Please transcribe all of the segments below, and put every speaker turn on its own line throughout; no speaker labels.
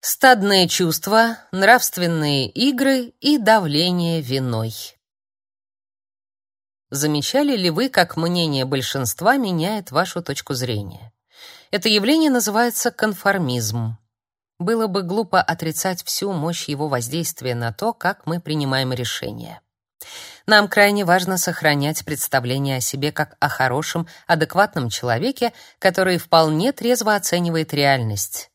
Стадные чувства, нравственные игры и давление виной. Замечали ли вы, как мнение большинства меняет вашу точку зрения? Это явление называется конформизм. Было бы глупо отрицать всю мощь его воздействия на то, как мы принимаем решения. Нам крайне важно сохранять представление о себе как о хорошем, адекватном человеке, который вполне трезво оценивает реальность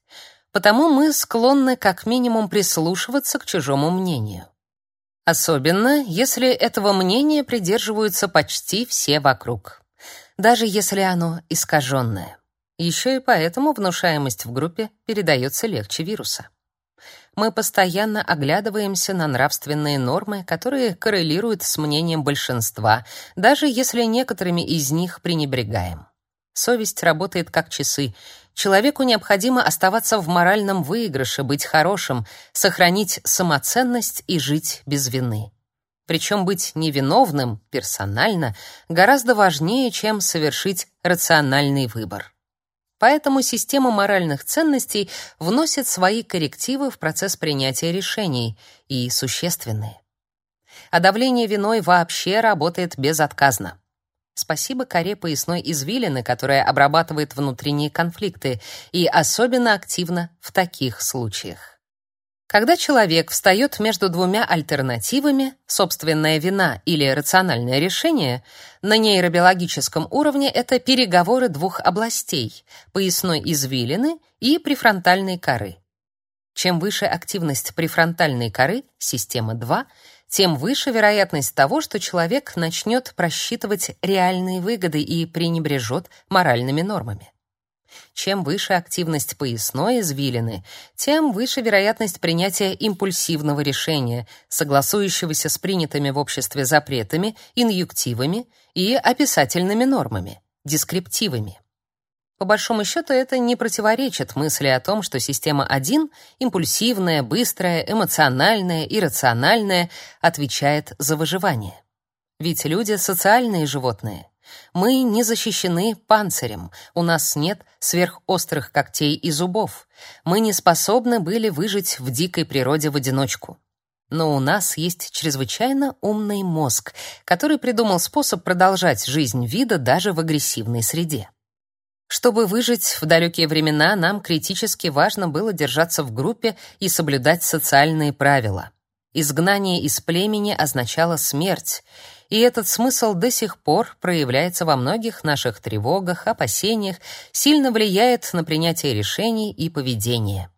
Потому мы склонны как минимум прислушиваться к чужому мнению. Особенно, если этого мнения придерживаются почти все вокруг. Даже если оно искаженное. Еще и поэтому внушаемость в группе передается легче вируса. Мы постоянно оглядываемся на нравственные нормы, которые коррелируют с мнением большинства, даже если некоторыми из них пренебрегаем. Совесть работает как часы. Человеку необходимо оставаться в моральном выигрыше, быть хорошим, сохранить самоценность и жить без вины. Причем быть невиновным персонально гораздо важнее, чем совершить рациональный выбор. Поэтому система моральных ценностей вносит свои коррективы в процесс принятия решений и существенные. А давление виной вообще работает безотказно. Спасибо коре поясной извилины, которая обрабатывает внутренние конфликты и особенно активно в таких случаях. Когда человек встает между двумя альтернативами, собственная вина или рациональное решение, на нейробиологическом уровне это переговоры двух областей поясной извилины и префронтальной коры. Чем выше активность префронтальной коры, система 2, тем выше вероятность того, что человек начнет просчитывать реальные выгоды и пренебрежет моральными нормами. Чем выше активность поясной извилины, тем выше вероятность принятия импульсивного решения, согласующегося с принятыми в обществе запретами, инъюктивами и описательными нормами, дескриптивами. По большому счету это не противоречит мысли о том, что система 1, импульсивная, быстрая, эмоциональная, иррациональная, отвечает за выживание. Ведь люди социальные животные. Мы не защищены панцирем, у нас нет сверхострых когтей и зубов. Мы не способны были выжить в дикой природе в одиночку. Но у нас есть чрезвычайно умный мозг, который придумал способ продолжать жизнь вида даже в агрессивной среде. Чтобы выжить в далекие времена, нам критически важно было держаться в группе и соблюдать социальные правила. Изгнание из племени означало смерть, и этот смысл до сих пор проявляется во многих наших тревогах, опасениях, сильно влияет на принятие решений и поведение.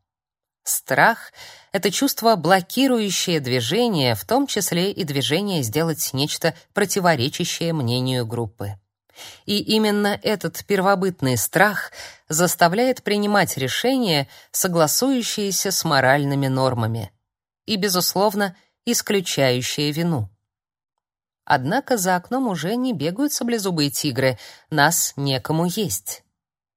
Страх — это чувство, блокирующее движение, в том числе и движение сделать нечто противоречащее мнению группы. И именно этот первобытный страх заставляет принимать решения, согласующиеся с моральными нормами и, безусловно, исключающие вину. Однако за окном уже не бегают саблезубые тигры, нас некому есть.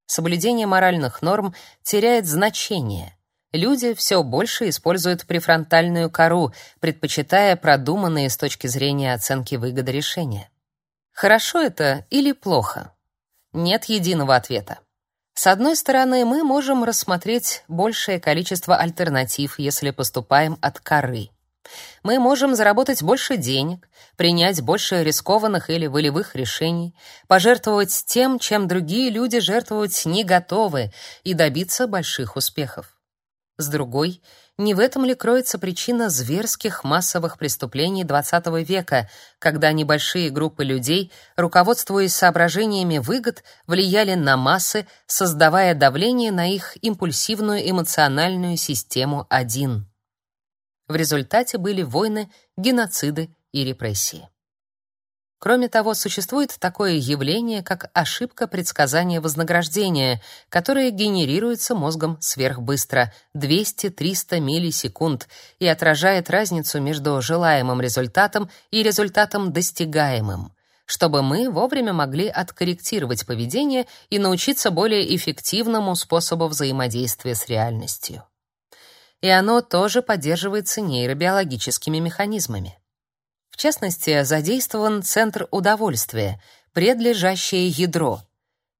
Соблюдение моральных норм теряет значение. Люди все больше используют префронтальную кору, предпочитая продуманные с точки зрения оценки выгоды решения. Хорошо это или плохо? Нет единого ответа. С одной стороны, мы можем рассмотреть большее количество альтернатив, если поступаем от коры. Мы можем заработать больше денег, принять больше рискованных или волевых решений, пожертвовать тем, чем другие люди жертвовать не готовы, и добиться больших успехов. С другой, не в этом ли кроется причина зверских массовых преступлений XX века, когда небольшие группы людей, руководствуясь соображениями выгод, влияли на массы, создавая давление на их импульсивную эмоциональную систему один. В результате были войны, геноциды и репрессии. Кроме того, существует такое явление, как ошибка предсказания вознаграждения, которое генерируется мозгом сверхбыстро 200-300 миллисекунд и отражает разницу между желаемым результатом и результатом достигаемым, чтобы мы вовремя могли откорректировать поведение и научиться более эффективному способу взаимодействия с реальностью. И оно тоже поддерживается нейробиологическими механизмами. В частности, задействован центр удовольствия, предлежащее ядро,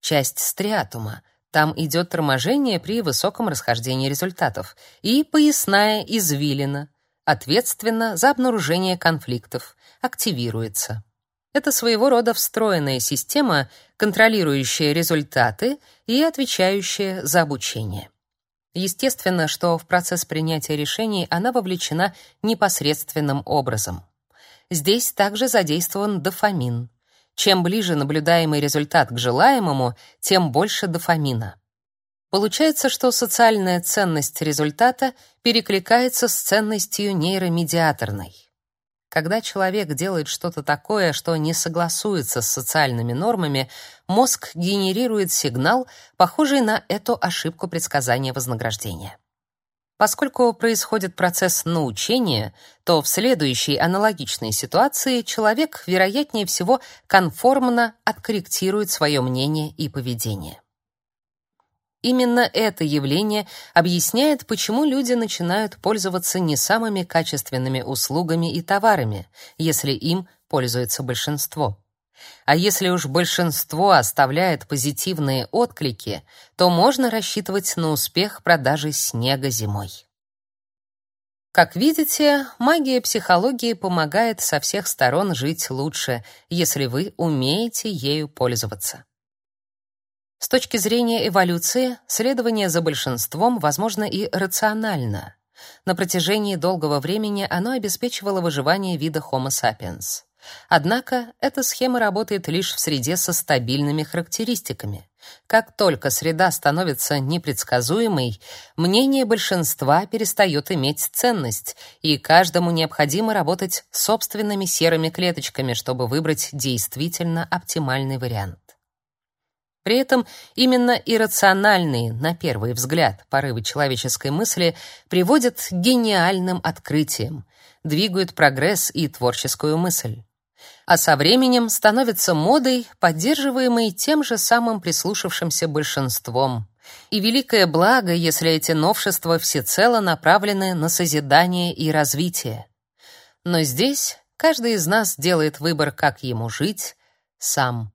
часть стриатума, Там идет торможение при высоком расхождении результатов и поясная извилина, ответственна за обнаружение конфликтов, активируется. Это своего рода встроенная система, контролирующая результаты и отвечающая за обучение. Естественно, что в процесс принятия решений она вовлечена непосредственным образом. Здесь также задействован дофамин. Чем ближе наблюдаемый результат к желаемому, тем больше дофамина. Получается, что социальная ценность результата перекликается с ценностью нейромедиаторной. Когда человек делает что-то такое, что не согласуется с социальными нормами, мозг генерирует сигнал, похожий на эту ошибку предсказания вознаграждения. Поскольку происходит процесс научения, то в следующей аналогичной ситуации человек, вероятнее всего, конформно откорректирует свое мнение и поведение. Именно это явление объясняет, почему люди начинают пользоваться не самыми качественными услугами и товарами, если им пользуется большинство. А если уж большинство оставляет позитивные отклики, то можно рассчитывать на успех продажи снега зимой. Как видите, магия психологии помогает со всех сторон жить лучше, если вы умеете ею пользоваться. С точки зрения эволюции, следование за большинством возможно и рационально. На протяжении долгого времени оно обеспечивало выживание вида Homo sapiens. Однако эта схема работает лишь в среде со стабильными характеристиками. Как только среда становится непредсказуемой, мнение большинства перестает иметь ценность, и каждому необходимо работать собственными серыми клеточками, чтобы выбрать действительно оптимальный вариант. При этом именно иррациональные, на первый взгляд, порывы человеческой мысли приводят к гениальным открытиям, двигают прогресс и творческую мысль. А со временем становятся модой, поддерживаемой тем же самым прислушавшимся большинством. И великое благо, если эти новшества всецело направлены на созидание и развитие. Но здесь каждый из нас делает выбор, как ему жить, сам.